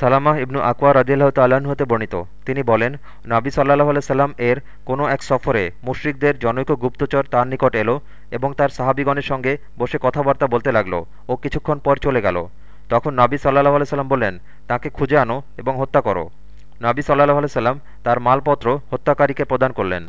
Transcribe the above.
সালামাহ ইবনু আকওয়া রাজিল্লাহ তাল্লাহ্ন হতে বর্ণিত। তিনি বলেন, নাবি সাল্লাহ সাল্লাম এর কোনো এক সফরে মুশরিকদের জনৈক গুপ্তচর তার নিকট এলো এবং তার সাহাবিগণের সঙ্গে বসে কথাবার্তা বলতে লাগল ও কিছুক্ষণ পর চলে গেল। তখন নাবি সাল্লাহ সাল্লাম বললেন, তাকে খুঁজে আনো এবং হত্যা করো। নাবি সাল্লাহ সাল্লাম তার মালপত্র হত্যাকারীকে প্রদান করলেন।